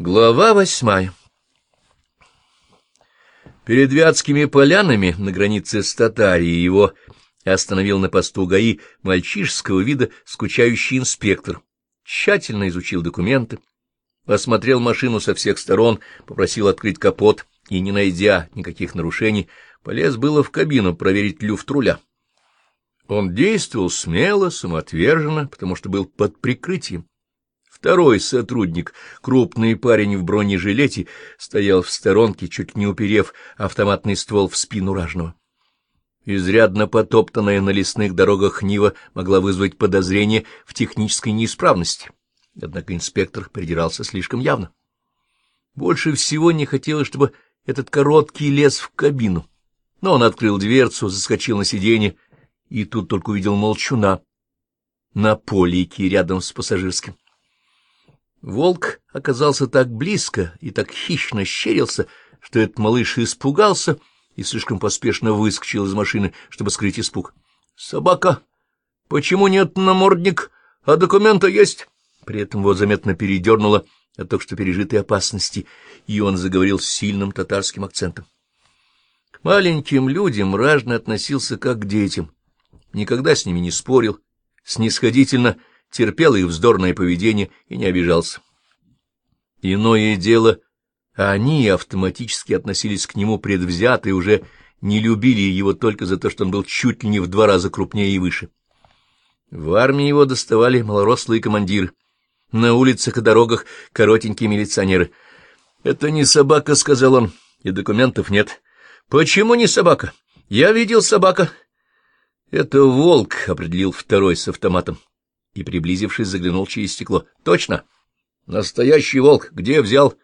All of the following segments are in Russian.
Глава восьмая Перед Вятскими полянами на границе с Татарией его остановил на посту ГАИ мальчишеского вида скучающий инспектор, тщательно изучил документы, осмотрел машину со всех сторон, попросил открыть капот и, не найдя никаких нарушений, полез было в кабину проверить люфт руля. Он действовал смело, самоотверженно, потому что был под прикрытием. Второй сотрудник, крупный парень в бронежилете, стоял в сторонке, чуть не уперев автоматный ствол в спину ражного. Изрядно потоптанная на лесных дорогах Нива могла вызвать подозрение в технической неисправности. Однако инспектор придирался слишком явно. Больше всего не хотелось, чтобы этот короткий лез в кабину. Но он открыл дверцу, заскочил на сиденье, и тут только увидел молчуна на полике рядом с пассажирским. Волк оказался так близко и так хищно щерился, что этот малыш испугался и слишком поспешно выскочил из машины, чтобы скрыть испуг. — Собака! Почему нет намордник, а документа есть? При этом его заметно передернуло от только что пережитой опасности, и он заговорил с сильным татарским акцентом. К маленьким людям ражно относился как к детям, никогда с ними не спорил, снисходительно терпел их вздорное поведение и не обижался. Иное дело, они автоматически относились к нему предвзято и уже не любили его только за то, что он был чуть ли не в два раза крупнее и выше. В армии его доставали малорослые командиры, на улицах и дорогах коротенькие милиционеры. — Это не собака, — сказал он, — и документов нет. — Почему не собака? Я видел собака. — Это волк, — определил второй с автоматом и, приблизившись, заглянул через стекло. — Точно. Настоящий волк. Где взял?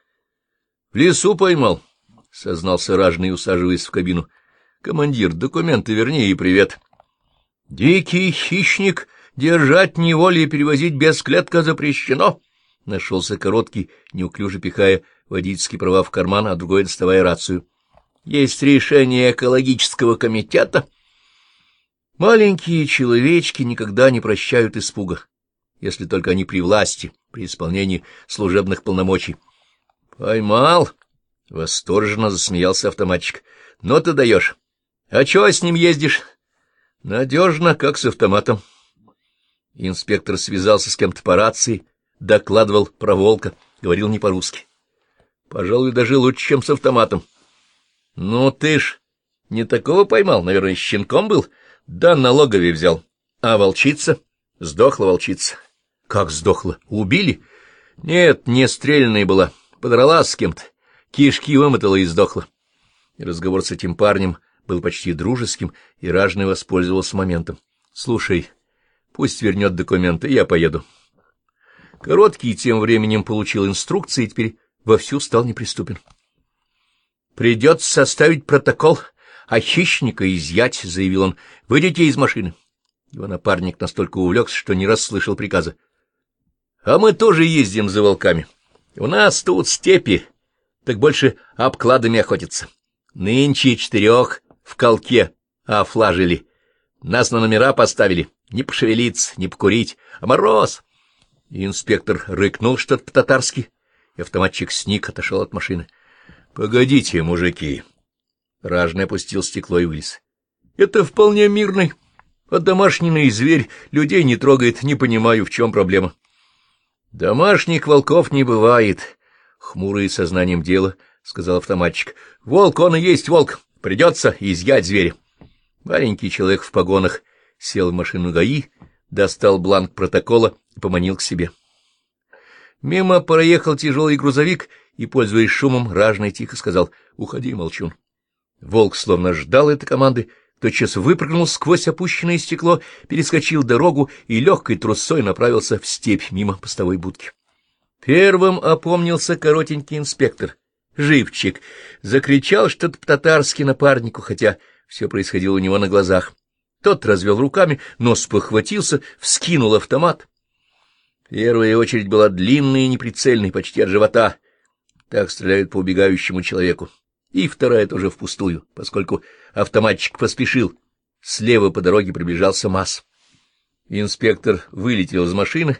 — В лесу поймал, — сознался ражный, усаживаясь в кабину. — Командир, документы верни и привет. — Дикий хищник, держать неволе и перевозить без клетка запрещено. Нашелся короткий, неуклюже пихая водительские права в карман, а другой доставая рацию. — Есть решение экологического комитета. — Маленькие человечки никогда не прощают испуга, если только они при власти, при исполнении служебных полномочий. — Поймал! — восторженно засмеялся автоматчик. — Но ты даешь. А чего с ним ездишь? — Надежно, как с автоматом. Инспектор связался с кем-то по рации, докладывал про волка, говорил не по-русски. — Пожалуй, даже лучше, чем с автоматом. — Ну ты ж не такого поймал, наверное, щенком был? — да, налогове взял. А волчица? Сдохла волчица. Как сдохла? Убили? Нет, не стрельная была. Подралась с кем-то. Кишки вымотала и сдохла. Разговор с этим парнем был почти дружеским, и ражный воспользовался моментом. Слушай, пусть вернет документы, я поеду. Короткий тем временем получил инструкции и теперь вовсю стал неприступен. Придется составить протокол а хищника изъять, — заявил он, — выйдите из машины. Его напарник настолько увлекся, что не раз слышал приказа. — А мы тоже ездим за волками. У нас тут степи, так больше обкладами охотятся. Нынче четырех в колке офлажили. Нас на номера поставили. Не пошевелиться, не покурить, а мороз. Инспектор рыкнул что-то по-татарски, и автоматчик сник, отошел от машины. — Погодите, мужики, Ражный опустил стекло и вылез. — Это вполне мирный. Отдомашненный зверь людей не трогает, не понимаю, в чем проблема. — Домашних волков не бывает, — хмурый сознанием дела, — сказал автоматчик. — Волк, он и есть волк. Придется изъять зверя. Маленький человек в погонах сел в машину ГАИ, достал бланк протокола и поманил к себе. Мимо проехал тяжелый грузовик и, пользуясь шумом, ражный тихо сказал «Уходи, молчун». Волк словно ждал этой команды, тотчас выпрыгнул сквозь опущенное стекло, перескочил дорогу и легкой трусой направился в степь мимо постовой будки. Первым опомнился коротенький инспектор, живчик, закричал что-то по-татарски напарнику, хотя все происходило у него на глазах. Тот развел руками, но спохватился, вскинул автомат. Первая очередь была длинной и неприцельной, почти от живота. Так стреляют по убегающему человеку и вторая тоже впустую, поскольку автоматчик поспешил. Слева по дороге приближался МАЗ. Инспектор вылетел из машины,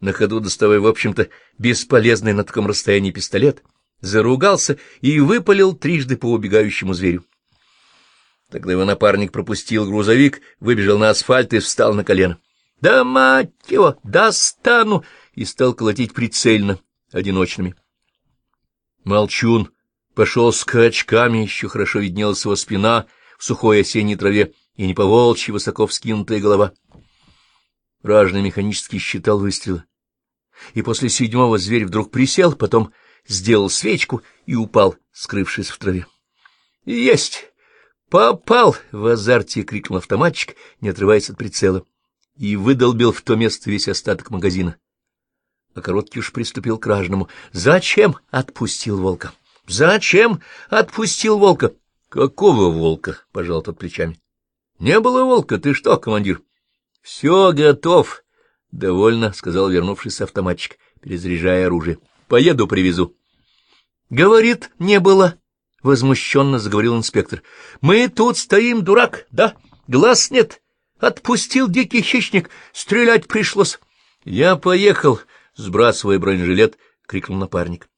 на ходу доставая, в общем-то, бесполезный на таком расстоянии пистолет, заругался и выпалил трижды по убегающему зверю. Тогда его напарник пропустил грузовик, выбежал на асфальт и встал на колено. «Да мать его! Достану!» и стал колотить прицельно, одиночными. Молчун пошел скачками, еще хорошо виднелась его спина в сухой осенней траве и не поволчьи высоко вскинутая голова. Ражный механически считал выстрелы. И после седьмого зверь вдруг присел, потом сделал свечку и упал, скрывшись в траве. — Есть! Попал! — в азарте крикнул автоматчик, не отрываясь от прицела, и выдолбил в то место весь остаток магазина. А короткий уж приступил к ражному. — Зачем отпустил волка? Зачем отпустил волка? — Какого волка? — пожал тот плечами. — Не было волка. Ты что, командир? — Все готов. — Довольно, — сказал вернувшийся автоматчик, перезаряжая оружие. — Поеду привезу. — Говорит, не было. — возмущенно заговорил инспектор. — Мы тут стоим, дурак, да? Глаз нет. Отпустил дикий хищник. Стрелять пришлось. — Я поехал, — сбрасывая бронежилет, крикнул напарник.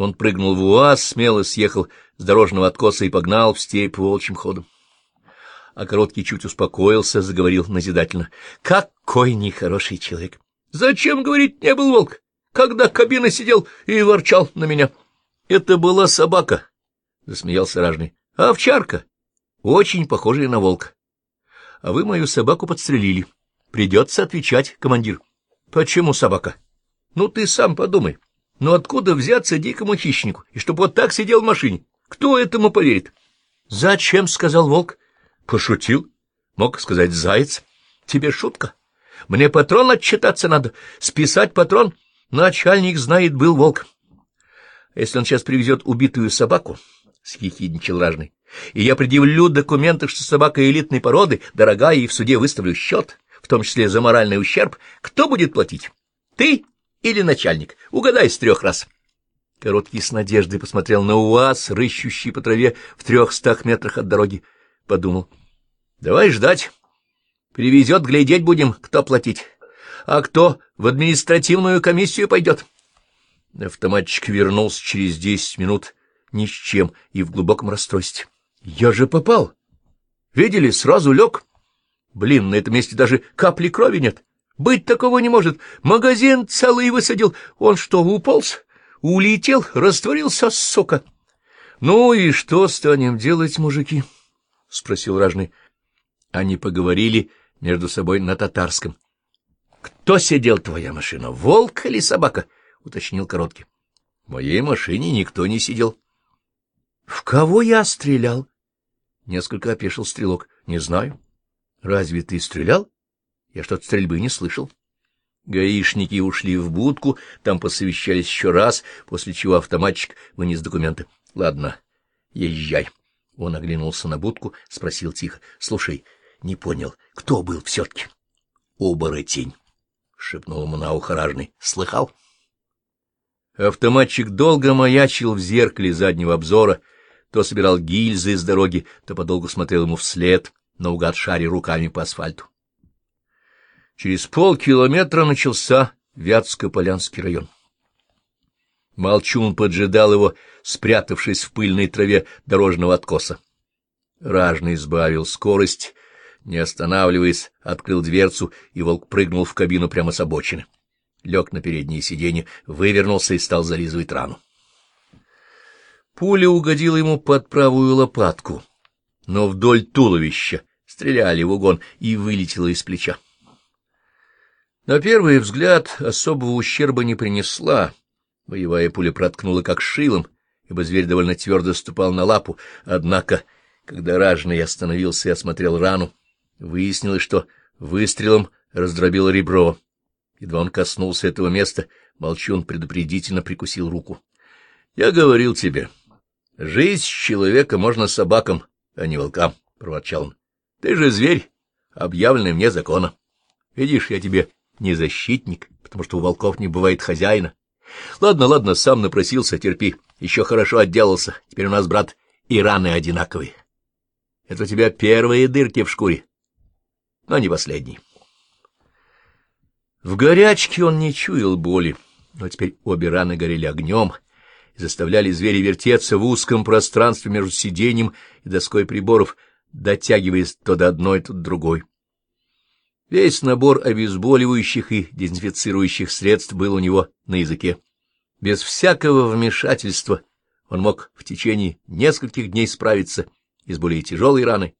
Он прыгнул в УАЗ, смело съехал с дорожного откоса и погнал в степь волчьим ходом. А короткий чуть успокоился, заговорил назидательно. — Какой нехороший человек! Зачем, говорить, не был волк, когда кабина сидел и ворчал на меня? Это была собака, — засмеялся ражный. — Овчарка, очень похожая на волка. А вы мою собаку подстрелили. Придется отвечать, командир. — Почему собака? — Ну, ты сам подумай. — но откуда взяться дикому хищнику, и чтобы вот так сидел в машине? Кто этому поверит? — Зачем? — сказал волк. — Пошутил. Мог сказать заяц. — Тебе шутка. Мне патрон отчитаться надо. Списать патрон. Начальник знает, был волк. — Если он сейчас привезет убитую собаку, — съехидничал ражный, — и я предъявлю документы, что собака элитной породы, дорогая, и в суде выставлю счет, в том числе за моральный ущерб, кто будет платить? Ты или начальник? Угадай с трех раз. Короткий с надеждой посмотрел на УАЗ, рыщущий по траве в трехстах метрах от дороги. Подумал. Давай ждать. Привезет, глядеть будем, кто платить. А кто в административную комиссию пойдет? Автоматчик вернулся через десять минут ни с чем и в глубоком расстройстве. Я же попал. Видели, сразу лег. Блин, на этом месте даже капли крови нет. Быть такого не может. Магазин целый высадил. Он что, уполз? Улетел? Растворился, сука. — Ну и что станем делать, мужики? — спросил ражный. Они поговорили между собой на татарском. — Кто сидел твоя машина, волк или собака? — уточнил Короткий. — В моей машине никто не сидел. — В кого я стрелял? Несколько опешил стрелок. — Не знаю. — Разве ты стрелял? Я что-то стрельбы не слышал. Гаишники ушли в будку, там посовещались еще раз, после чего автоматчик вынес документы. — Ладно, езжай. Он оглянулся на будку, спросил тихо. — Слушай, не понял, кто был все-таки? — Оборотень, — шепнул ему на ухо Слыхал? Автоматчик долго маячил в зеркале заднего обзора, то собирал гильзы из дороги, то подолгу смотрел ему вслед, наугад шаре руками по асфальту. Через полкилометра начался Вятско-Полянский район. Молчун поджидал его, спрятавшись в пыльной траве дорожного откоса. Ражный сбавил скорость, не останавливаясь, открыл дверцу, и волк прыгнул в кабину прямо с обочины. Лег на переднее сиденье, вывернулся и стал зализывать рану. Пуля угодила ему под правую лопатку, но вдоль туловища стреляли в угон и вылетела из плеча. На первый взгляд особого ущерба не принесла. Боевая пуля проткнула как шилом, ибо зверь довольно твердо ступал на лапу. Однако, когда ражный остановился и осмотрел рану, выяснилось, что выстрелом раздробил ребро. Едва он коснулся этого места, Молчун предупредительно прикусил руку. — Я говорил тебе, жизнь человека можно собакам, а не волкам, — проворчал он. — Ты же зверь, объявленный мне закона. Видишь, я тебе не защитник, потому что у волков не бывает хозяина. Ладно, ладно, сам напросился, терпи. Еще хорошо отделался. Теперь у нас, брат, и раны одинаковые. Это у тебя первые дырки в шкуре, но не последние. В горячке он не чуял боли, но теперь обе раны горели огнем и заставляли зверя вертеться в узком пространстве между сиденьем и доской приборов, дотягиваясь то до одной, то до другой. Весь набор обезболивающих и дезинфицирующих средств был у него на языке. Без всякого вмешательства он мог в течение нескольких дней справиться и с более тяжелой раной,